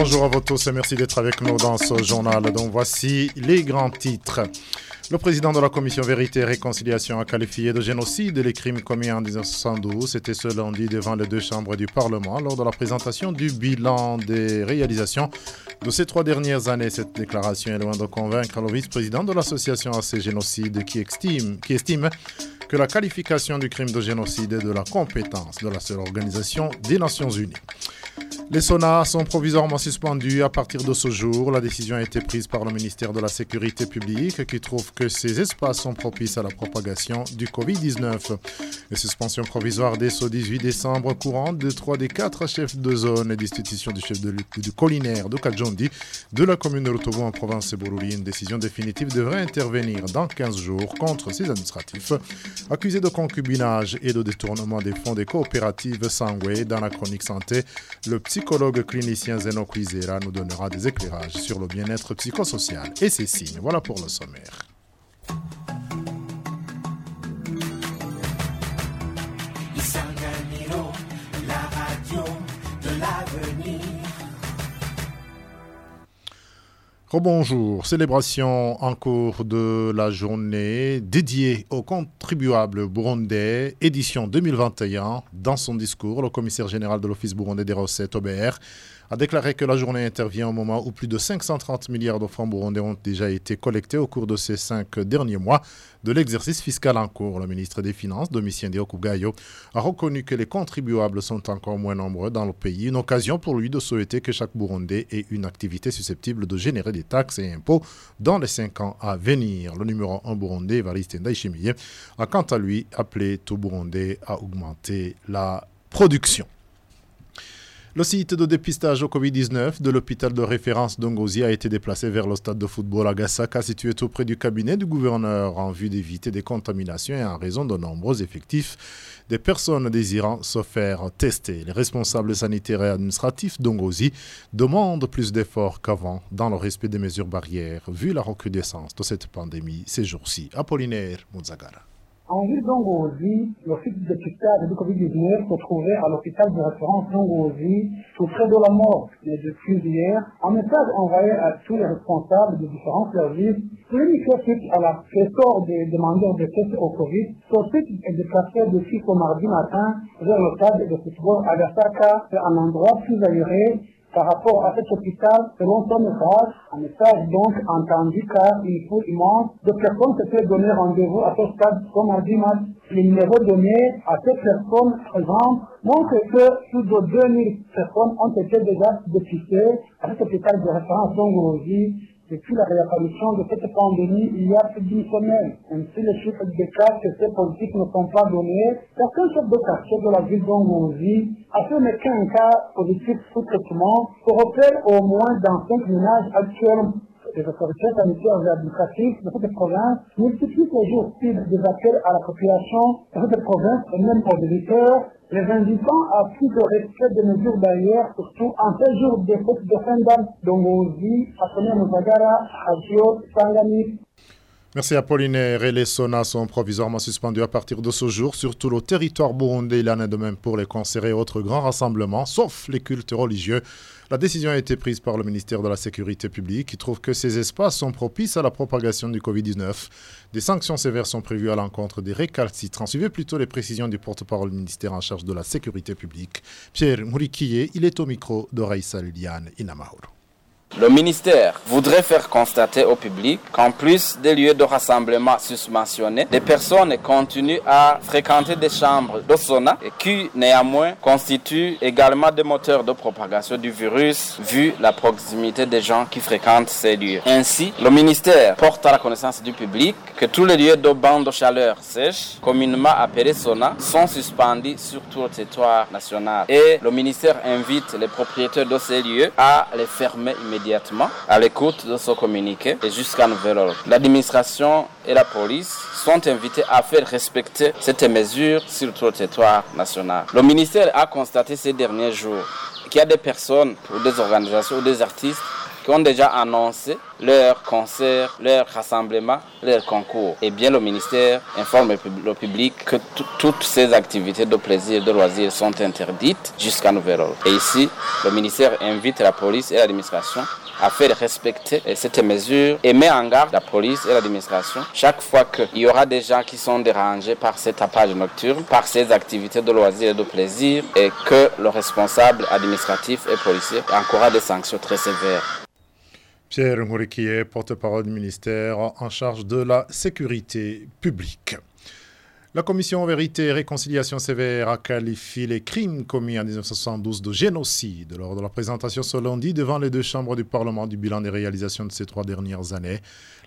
Bonjour à vous tous et merci d'être avec nous dans ce journal. Donc voici les grands titres. Le président de la commission Vérité et Réconciliation a qualifié de génocide les crimes commis en 1972. C'était ce lundi devant les deux chambres du Parlement lors de la présentation du bilan des réalisations de ces trois dernières années. Cette déclaration est loin de convaincre le vice-président de l'association AC Génocide qui estime, qui estime que la qualification du crime de génocide est de la compétence de la seule organisation des Nations Unies. Les saunas sont provisoirement suspendus à partir de ce jour. La décision a été prise par le ministère de la Sécurité publique qui trouve que ces espaces sont propices à la propagation du Covid-19. Les suspensions provisoires dès ce 18 décembre courant de trois des quatre chefs de zone et d'institution du chef de, du collinaire de Kajondi de la commune de Rotobo en province de Boruri. Une décision définitive devrait intervenir dans 15 jours contre ces administratifs accusés de concubinage et de détournement des fonds des coopératives Sangwe dans la chronique santé. Le psychologue clinicien Zeno Kwizera nous donnera des éclairages sur le bien-être psychosocial et ses signes. Voilà pour le sommaire. Rebonjour, célébration en cours de la journée dédiée aux contribuables burundais, édition 2021. Dans son discours, le commissaire général de l'Office burundais des recettes, OBR, a déclaré que la journée intervient au moment où plus de 530 milliards de francs burundais ont déjà été collectés au cours de ces cinq derniers mois de l'exercice fiscal en cours. Le ministre des Finances, Domitien Diokugayo, a reconnu que les contribuables sont encore moins nombreux dans le pays, une occasion pour lui de souhaiter que chaque Burundais ait une activité susceptible de générer des taxes et impôts dans les cinq ans à venir. Le numéro 1 burundais, Evariste Ndaishimiye, a quant à lui appelé tout Burundais à augmenter la production. Le site de dépistage au Covid-19 de l'hôpital de référence d'Ongozi a été déplacé vers le stade de football à Gassaka, situé auprès du cabinet du gouverneur, en vue d'éviter des contaminations et en raison de nombreux effectifs des personnes désirant se faire tester. Les responsables sanitaires et administratifs d'Ongozi demandent plus d'efforts qu'avant dans le respect des mesures barrières, vu la recrudescence de cette pandémie ces jours-ci. Apollinaire Muzagara. En vue d'Ongozi, le site de dépistage du Covid-19 se trouvait à l'hôpital de référence d'Ongozi, tout près de la mort. Mais depuis hier, un message envoyé à tous les responsables de différents services communiqué suite à la pléthore des demandeurs de tests au Covid. Ce site est déplacé depuis ce mardi matin vers le stade de football à Gasaka, un endroit plus aéré par rapport à cet hôpital, selon son message, un message donc entendu car il faut immense de personnes s'étaient donné rendez-vous à ce stade comme mardi match. Les numéros donnés à ces personnes présentes montrent que plus de 2000 personnes ont été déjà dépistées à cet hôpital de référence d'Ongologie depuis la réapparition de cette pandémie il y a plus d'une semaine? Ainsi, les chiffres des cas testés positifs ne sont pas donnés. Certains chefs de quartier de la ville d'Ongologie affirment qu'un cas positif sous traitement se repère au moins dans cinq ménages actuels les autorités sanitaires et administratives de cette province multiplient les jours des appels à la population de cette province et même aux visiteurs, les invitant à plus de respect des mesures barrières, surtout en ces jours de fête de fin d'année. Dongozi, Assonia Muzagara, Radio Sangani, Merci Apollinaire. Et les saunas sont provisoirement suspendus à partir de ce jour sur tout le territoire burundais. Il en est de même pour les concerts et autres grands rassemblements, sauf les cultes religieux. La décision a été prise par le ministère de la Sécurité publique qui trouve que ces espaces sont propices à la propagation du Covid-19. Des sanctions sévères sont prévues à l'encontre des récalcitrants. Suivez plutôt les précisions du porte-parole du ministère en charge de la Sécurité publique, Pierre Mouriquier. Il est au micro de Raïssa Liliane Inamahoro. Le ministère voudrait faire constater au public qu'en plus des lieux de rassemblement susmentionnés, des personnes continuent à fréquenter des chambres de sauna et qui néanmoins constituent également des moteurs de propagation du virus vu la proximité des gens qui fréquentent ces lieux. Ainsi, le ministère porte à la connaissance du public que tous les lieux de bancs de chaleur sèche, communément appelés sauna, sont suspendus sur tout le territoire national. Et le ministère invite les propriétaires de ces lieux à les fermer immédiatement à l'écoute de ce communiqué et jusqu'à nouvel ordre. L'administration et la police sont invités à faire respecter cette mesure sur le territoire national. Le ministère a constaté ces derniers jours qu'il y a des personnes ou des organisations ou des artistes qui ont déjà annoncé leur concert, leur rassemblement, leur concours. Et bien le ministère informe le public que toutes ces activités de plaisir, de loisirs sont interdites jusqu'à nouvel ordre. Et ici, le ministère invite la police et l'administration à faire respecter cette mesure et met en garde la police et l'administration chaque fois qu'il y aura des gens qui sont dérangés par cet tapage nocturne, par ces activités de loisirs et de plaisir et que le responsable administratif et policier encourra des sanctions très sévères. Pierre Mouriquier, porte-parole du ministère en charge de la sécurité publique. La commission Vérité et Réconciliation sévère a qualifié les crimes commis en 1972 de génocide lors de la présentation ce lundi devant les deux chambres du Parlement du bilan des réalisations de ces trois dernières années.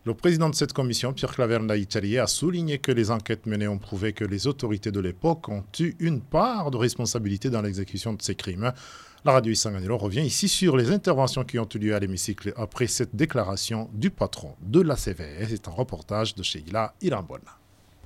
Le président de cette commission, Pierre Claver Naïtalier, a souligné que les enquêtes menées ont prouvé que les autorités de l'époque ont eu une part de responsabilité dans l'exécution de ces crimes. La radio Isanganilo revient ici sur les interventions qui ont eu lieu à l'hémicycle après cette déclaration du patron de la CVS. C'est un reportage de Sheila Irambona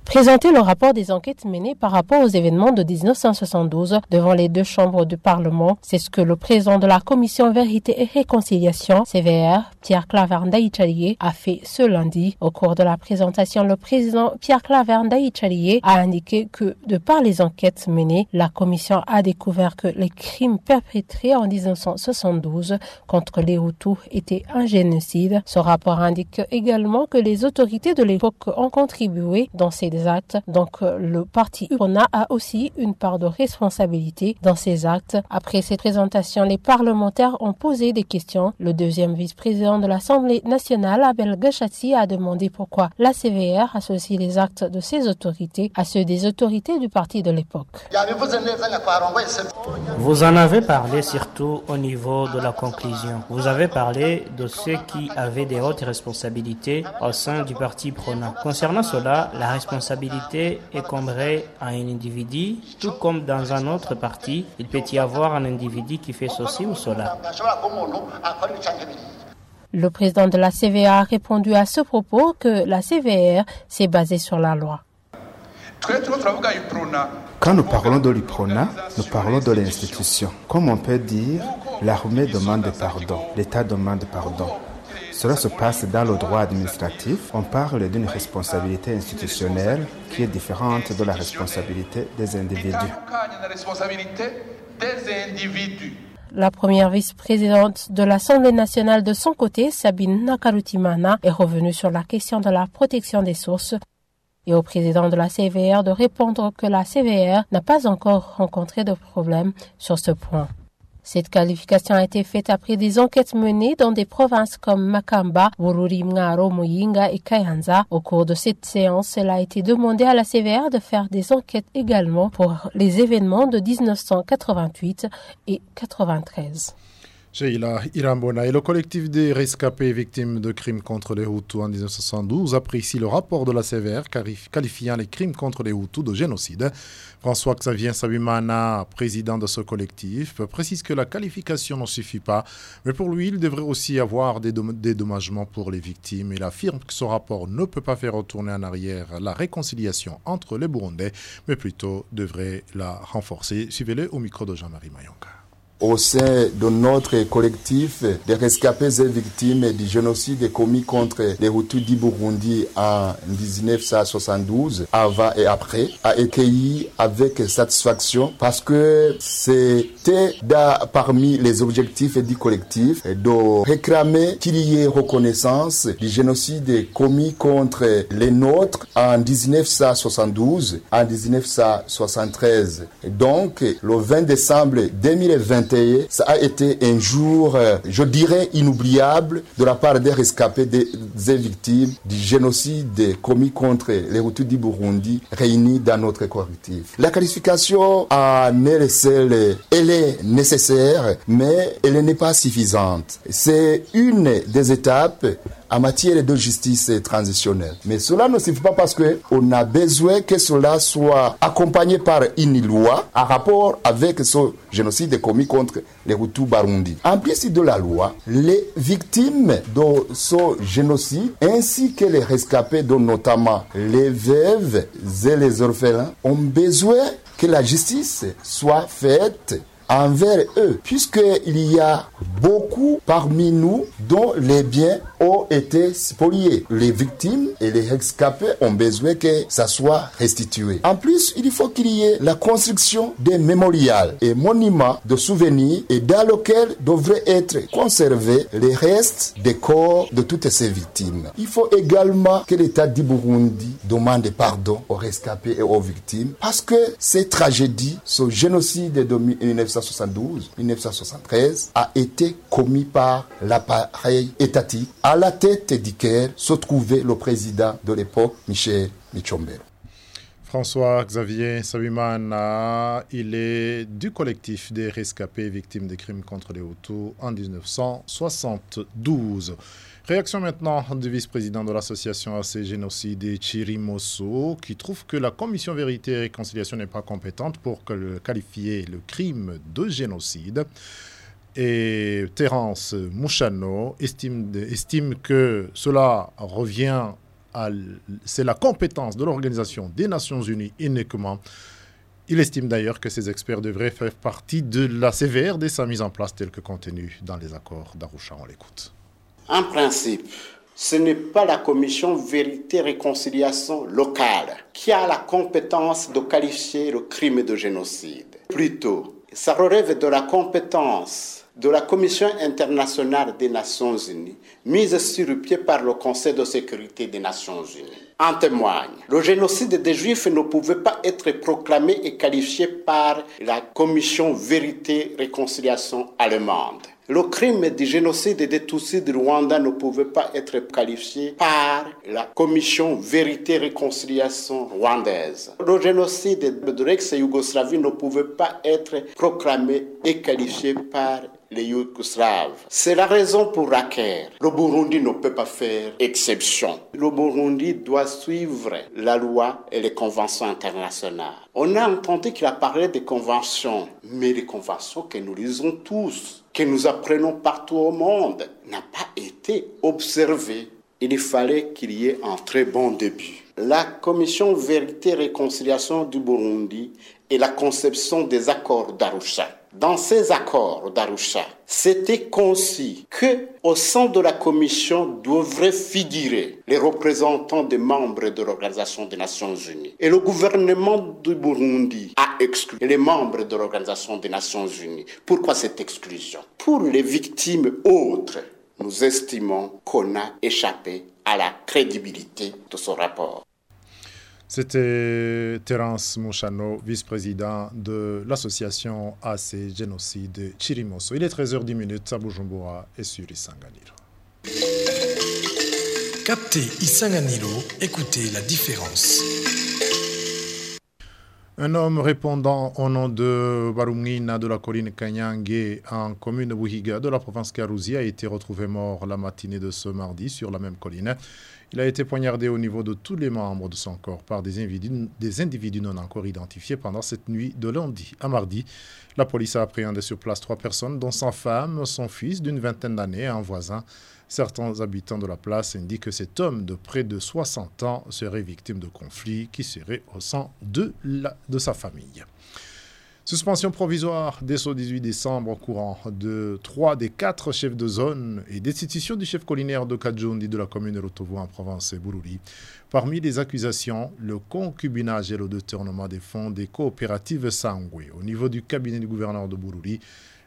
présenter le rapport des enquêtes menées par rapport aux événements de 1972 devant les deux chambres du Parlement. C'est ce que le président de la Commission Vérité et Réconciliation, CVR, Pierre Claver Ndaïchalier, a fait ce lundi. Au cours de la présentation, le président Pierre Claver Ndaïchalier a indiqué que, de par les enquêtes menées, la Commission a découvert que les crimes perpétrés en 1972 contre les Hutus étaient un génocide. Ce rapport indique également que les autorités de l'époque ont contribué dans ces actes. Donc euh, le parti URONA a aussi une part de responsabilité dans ces actes. Après cette présentation, les parlementaires ont posé des questions. Le deuxième vice-président de l'Assemblée nationale, Abel Gachati, a demandé pourquoi la CVR associe les actes de ses autorités à ceux des autorités du parti de l'époque. Vous en avez parlé surtout au niveau de la conclusion. Vous avez parlé de ceux qui avaient des hautes responsabilités au sein du parti PRONA. Concernant cela, la responsabilité responsabilité incomberait à un individu, tout comme dans un autre parti, il peut y avoir un individu qui fait ceci ou cela. Le président de la CVA a répondu à ce propos que la CVR s'est basée sur la loi. Quand nous parlons de l'IPRONA, nous parlons de l'institution. Comme on peut dire, l'armée demande pardon, l'État demande pardon. Cela se passe dans le droit administratif. On parle d'une responsabilité institutionnelle qui est différente de la responsabilité des individus. La première vice-présidente de l'Assemblée nationale de son côté, Sabine Nakarutimana, est revenue sur la question de la protection des sources et au président de la CVR de répondre que la CVR n'a pas encore rencontré de problème sur ce point. Cette qualification a été faite après des enquêtes menées dans des provinces comme Makamba, Bururi, Mngaro, Muyinga et Kayanza. Au cours de cette séance, elle a été demandé à la CVR de faire des enquêtes également pour les événements de 1988 et 93. Sheila Irambona et le collectif des rescapés victimes de crimes contre les Hutus en 1972 apprécie le rapport de la CVR qualifiant les crimes contre les Hutus de génocide. François-Xavier Sabimana, président de ce collectif, précise que la qualification ne suffit pas, mais pour lui, il devrait aussi avoir des dédommagements pour les victimes. Il affirme que ce rapport ne peut pas faire retourner en arrière la réconciliation entre les Burundais, mais plutôt devrait la renforcer. Suivez-le au micro de Jean-Marie Mayonga au sein de notre collectif des rescapés et victimes du génocide commis contre les Hutus du Burundi en 1972, avant et après, a accueilli avec satisfaction parce que c'était parmi les objectifs du collectif de réclamer qu'il y ait reconnaissance du génocide commis contre les nôtres en 1972, en 1973. Donc, le 20 décembre 2020, ça a été un jour, euh, je dirais, inoubliable de la part des rescapés, des, victimes du génocide commis contre les Hutus du Burundi réunis dans notre collectif. La qualification en LSL, elle est nécessaire, mais elle n'est pas suffisante. C'est une des étapes en matière de justice transitionnelle. Mais cela ne suffit pas parce qu'on a besoin que cela soit accompagné par une loi en rapport avec ce génocide commis contre les Hutus Barundi. En plus de la loi, les victimes de ce génocide ainsi que les rescapés, dont notamment les veuves et les orphelins, ont besoin que la justice soit faite envers eux, puisqu'il y a beaucoup parmi nous dont les biens ont été spoliés. Les victimes et les rescapés ont besoin que ça soit restitué. En plus, il faut qu'il y ait la construction des mémorials et monuments de souvenirs et dans lesquels devraient être conservés les restes des corps de toutes ces victimes. Il faut également que l'État du Burundi demande pardon aux rescapés et aux victimes parce que ces tragédies, ce génocide de 1972-1973 a été commis par l'appareil étatique à la tête duquel se trouvait le président de l'époque, Michel Michombero. François Xavier Sabimana, il est du collectif des rescapés victimes des crimes contre les Hutus en 1972. Réaction maintenant du vice-président de l'association AC Génocide Chirimoso qui trouve que la commission vérité et réconciliation n'est pas compétente pour qualifier le crime de génocide. Et Terence Mouchano estime, estime que cela revient à... C'est la compétence de l'Organisation des Nations Unies uniquement. Il estime d'ailleurs que ces experts devraient faire partie de la CVR dès sa mise en place telle que contenue dans les accords d'Arusha. On l'écoute. En principe, ce n'est pas la commission vérité-réconciliation locale qui a la compétence de qualifier le crime de génocide. Plutôt, ça relève de la compétence de la Commission internationale des Nations Unies, mise sur pied par le Conseil de sécurité des Nations Unies. En témoigne, le génocide des Juifs ne pouvait pas être proclamé et qualifié par la Commission Vérité-Réconciliation allemande. Le crime du génocide des Tutsis du Rwanda ne pouvait pas être qualifié par la commission Vérité-Réconciliation rwandaise. Le génocide de l'ex-Yougoslavie ne pouvait pas être proclamé et qualifié par les Yougoslaves. C'est la raison pour laquelle le Burundi ne peut pas faire exception. Le Burundi doit suivre la loi et les conventions internationales. On a entendu qu'il a parlé des conventions, mais les conventions que nous lisons tous, que nous apprenons partout au monde, n'a pas été observée. Il fallait qu'il y ait un très bon début. La commission Vérité et Réconciliation du Burundi et la conception des accords d'Arusha dans ces accords d'Arusha, c'était conçu que au sein de la commission devraient figurer les représentants des membres de l'Organisation des Nations Unies. Et le gouvernement du Burundi a exclu les membres de l'Organisation des Nations Unies. Pourquoi cette exclusion? Pour les victimes autres, nous estimons qu'on a échappé à la crédibilité de ce rapport. C'était Terence Mouchano, vice-président de l'association AC Génocide Chirimoso. Il est 13h10 à Bujumbura et sur Isanganiro. Captez Isanganiro, écoutez la différence. Un homme répondant au nom de Barumina de la colline Kanyangé en commune Bouhiga de la province Karouzi a été retrouvé mort la matinée de ce mardi sur la même colline. Il a été poignardé au niveau de tous les membres de son corps par des individus, non encore identifiés pendant cette nuit de lundi à mardi. La police a appréhendé sur place trois personnes, dont sa femme, son fils d'une vingtaine d'années et un voisin. Certains habitants de la place indiquent que cet homme de près de 60 ans serait victime de conflits qui seraient au sein de sa famille. Suspension provisoire dès ce 18 décembre au courant de trois des quatre chefs de zone et destitution du chef collinaire de Kadjoundi de la commune de Rotovo en province Bururi. Parmi les accusations, le concubinage et le détournement des fonds des coopératives Sangwe. Au niveau du cabinet du gouverneur de Bururi,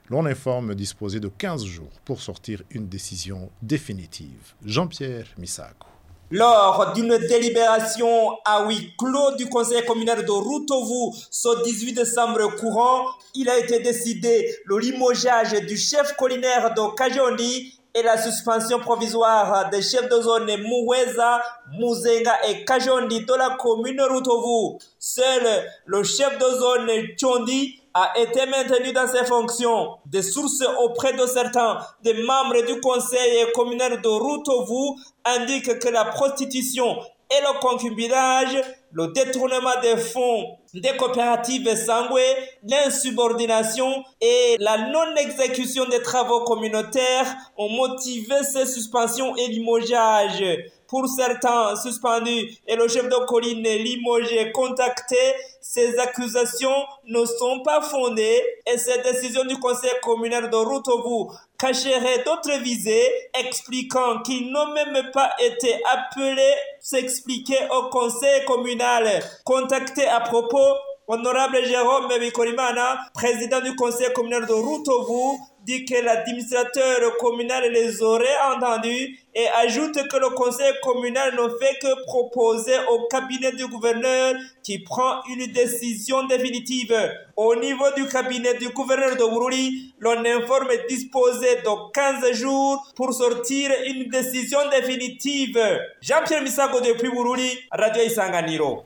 l'on informe disposer de 15 jours pour sortir une décision définitive. Jean-Pierre Misako. Lors d'une délibération à huis clos du conseil communal de Routovu ce 18 décembre courant, il a été décidé le limogeage du chef collinaire de Kajondi et la suspension provisoire des chefs de zone Mouweza, Mouzenga et Kajondi de la commune Routovu. Seul le chef de zone Chondi a été maintenu dans ses fonctions. Des sources auprès de certains des membres du conseil communal de Routovu indiquent que la prostitution et le concubinage le détournement des fonds des coopératives sanguées, l'insubordination et la non-exécution des travaux communautaires ont motivé ces suspensions et limogeages pour certains suspendus et le chef de colline limogé contacté, ces accusations ne sont pas fondées et cette décision du conseil communal de Routovu cacherait d'autres visées, expliquant qu'ils n'ont même pas été appelés s'expliquer au conseil communal. Contacté à propos, Honorable Jérôme Bikorimana, président du conseil communal de Routovu, dit que l'administrateur communal les aurait entendus et ajoute que le conseil communal ne fait que proposer au cabinet du gouverneur qui prend une décision définitive. Au niveau du cabinet du gouverneur de Bururi, l'on informe disposer de 15 jours pour sortir une décision définitive. Jean-Pierre Misago depuis Bururi, Radio Isanganiro.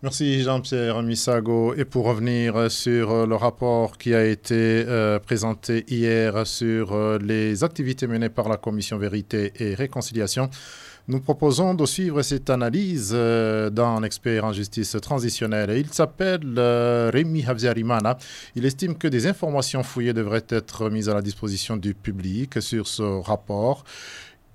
Merci Jean-Pierre Misago. Et pour revenir sur le rapport qui a été euh, présenté hier sur euh, les activités menées par la Commission Vérité et Réconciliation, nous proposons de suivre cette analyse euh, d'un expert en justice transitionnelle. Il s'appelle Rémi Havziarimana. Il estime que des informations fouillées devraient être mises à la disposition du public sur ce rapport.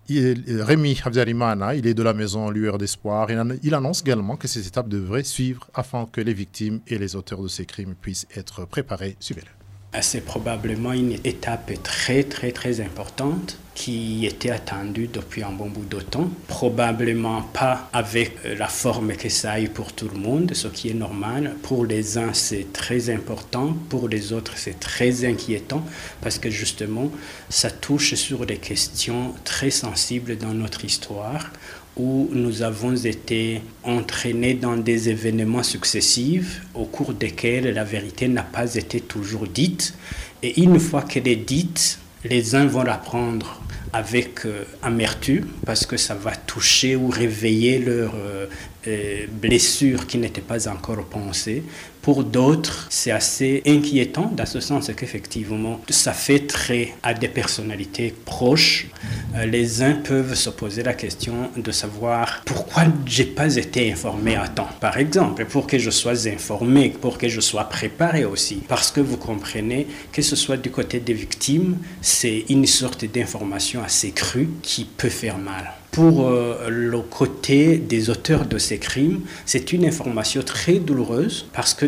Il, Rémi Habzarimana, il est de la maison Lueur d'Espoir. Il, il, annonce également que ces étapes devraient suivre afin que les victimes et les auteurs de ces crimes puissent être préparés. Suivez-le. C'est probablement une étape très très très importante qui était attendue depuis un bon bout de temps. Probablement pas avec la forme que ça a eu pour tout le monde, ce qui est normal. Pour les uns, c'est très important, pour les autres, c'est très inquiétant parce que justement, ça touche sur des questions très sensibles dans notre histoire où nous avons été entraînés dans des événements successifs au cours desquels la vérité n'a pas été toujours dite. Et une fois qu'elle est dite, les uns vont la prendre avec euh, amertume parce que ça va toucher ou réveiller leurs euh, euh, blessures qui n'étaient pas encore pensées. Pour d'autres, c'est assez inquiétant dans ce sens qu'effectivement, ça fait très à des personnalités proches. Euh, les uns peuvent se poser la question de savoir pourquoi j'ai pas été informé à temps. Par exemple, pour que je sois informé, pour que je sois préparé aussi. Parce que vous comprenez, que ce soit du côté des victimes, c'est une sorte d'information assez crue qui peut faire mal. Pour euh, le côté des auteurs de ces crimes, c'est une information très douloureuse parce que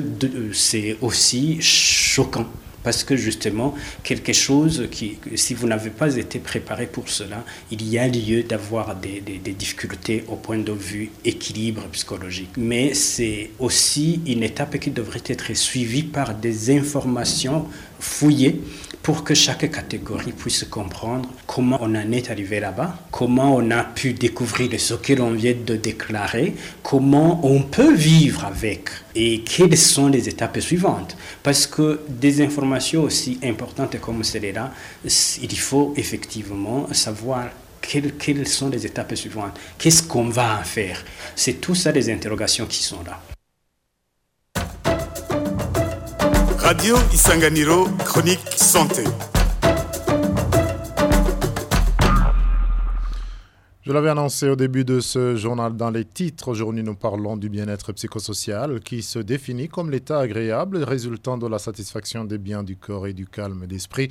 c'est aussi choquant parce que justement, quelque chose qui, si vous n'avez pas été préparé pour cela, il y a lieu d'avoir des, difficultés au point de vue équilibre psychologique. Mais c'est aussi une étape qui devrait être suivie par des informations fouillées pour que chaque catégorie puisse comprendre comment on en est arrivé là-bas, comment on a pu découvrir ce que l'on vient de déclarer, comment on peut vivre avec et quelles sont les étapes suivantes. Parce que des informations aussi importantes comme celle-là, il faut effectivement savoir quelles, sont les étapes suivantes Qu'est-ce qu'on va en faire? C'est tout ça les interrogations qui sont là. Radio Isanganiro, chronique santé. Je l'avais annoncé au début de ce journal dans les titres. Aujourd'hui, nous parlons du bien-être psychosocial qui se définit comme l'état agréable résultant de la satisfaction des biens du corps et du calme d'esprit.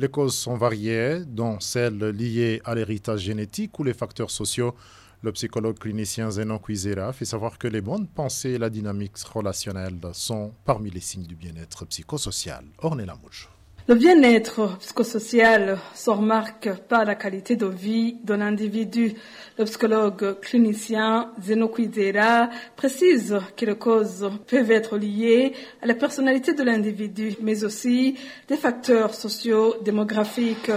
Les causes sont variées, dont celles liées à l'héritage génétique ou les facteurs sociaux. Le psychologue clinicien Zenon Cuisera fait savoir que les bonnes pensées et la dynamique relationnelle sont parmi les signes du bien-être psychosocial. Ornella Mouche. Le bien-être psychosocial se remarque par la qualité de vie de l'individu. Le psychologue clinicien Zeno Cuisera précise que les causes peuvent être liées à la personnalité de l'individu, mais aussi des facteurs sociaux, démographiques,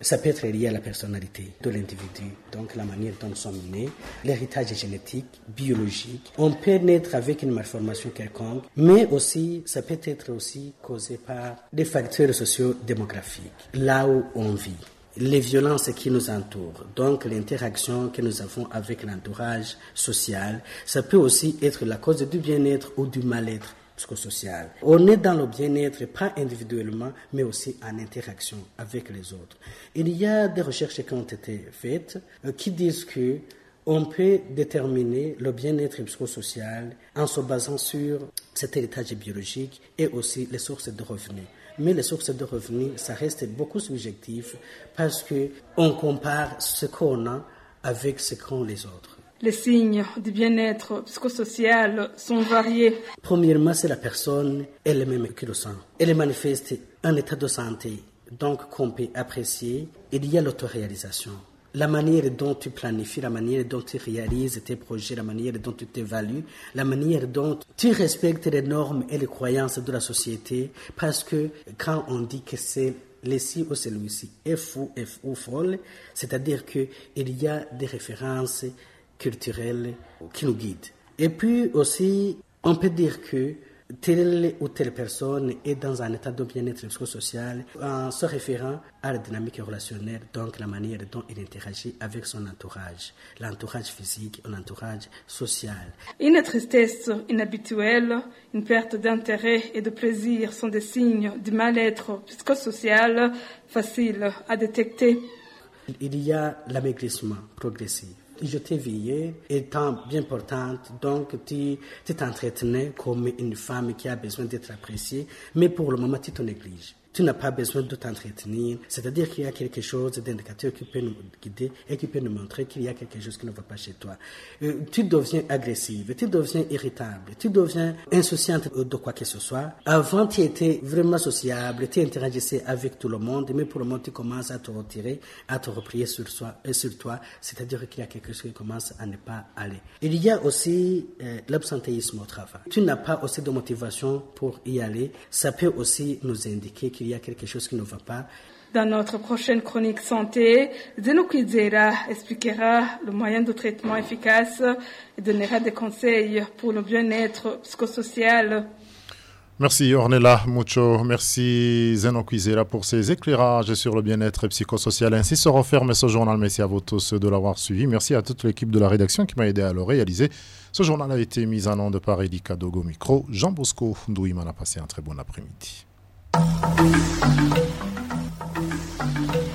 ça peut être lié à la personnalité de l'individu, donc la manière dont nous sommes nés, l'héritage génétique, biologique. On peut naître avec une malformation quelconque, mais aussi, ça peut être aussi causé par des facteurs sociaux démographiques, là où on vit les violences qui nous entourent, donc l'interaction que nous avons avec l'entourage social, ça peut aussi être la cause du bien-être ou du mal-être psychosocial. On est dans le bien-être, pas individuellement, mais aussi en interaction avec les autres. Il y a des recherches qui ont été faites euh, qui disent que on peut déterminer le bien-être psychosocial en se basant sur cet héritage biologique et aussi les sources de revenus. Mais les sources de revenus, ça reste beaucoup subjectif parce que on compare ce qu'on a avec ce qu'ont les autres. Les signes du bien-être psychosocial sont variés. Premièrement, c'est la personne elle-même qui le sent. Elle manifeste un état de santé, donc qu'on peut apprécier. Il y a l'autoréalisation la manière dont tu planifies, la manière dont tu réalises tes projets, la manière dont tu t'évalues, la manière dont tu respectes les normes et les croyances de la société, parce que quand on dit que c'est ci ou celui-ci est fou, est fou, folle, c'est-à-dire qu'il y a des références culturelles qui nous guident. Et puis aussi, on peut dire que telle ou telle personne est dans un état de bien-être psychosocial en se référant à la dynamique relationnelle, donc la manière dont il interagit avec son entourage, l'entourage physique, l'entourage social. Une tristesse inhabituelle, une perte d'intérêt et de plaisir sont des signes du mal-être psychosocial facile à détecter. Il y a l'amaigrissement progressif je t'ai veillé étant bien portante, donc tu t'entretenais comme une femme qui a besoin d'être appréciée, mais pour le moment tu te négliges tu n'as pas besoin de t'entretenir. C'est-à-dire qu'il y a quelque chose d'indicateur qui peut nous guider et qui peut nous montrer qu'il y a quelque chose qui ne va pas chez toi. Euh, tu deviens agressive, tu deviens irritable, tu deviens insouciante de quoi que ce soit. Avant, tu étais vraiment sociable, tu interagissais avec tout le monde, mais pour le moment, tu commences à te retirer, à te replier sur, soi, euh, sur toi. C'est-à-dire qu'il y a quelque chose qui commence à ne pas aller. Il y a aussi euh, l'absentéisme au travail. Tu n'as pas aussi de motivation pour y aller. Ça peut aussi nous indiquer qu'il y a quelque chose qui ne va pas. Dans notre prochaine chronique santé, Zeno expliquera le moyen de traitement efficace et donnera des conseils pour le bien-être psychosocial. Merci Ornella Mucho, merci Zeno pour ces éclairages sur le bien-être psychosocial. Ainsi se referme ce journal. Merci à vous tous de l'avoir suivi. Merci à toute l'équipe de la rédaction qui m'a aidé à le réaliser. Ce journal a été mis en nom de par Edika Dogo Micro. Jean Bosco Ndouiman a passé un très bon après-midi. thank you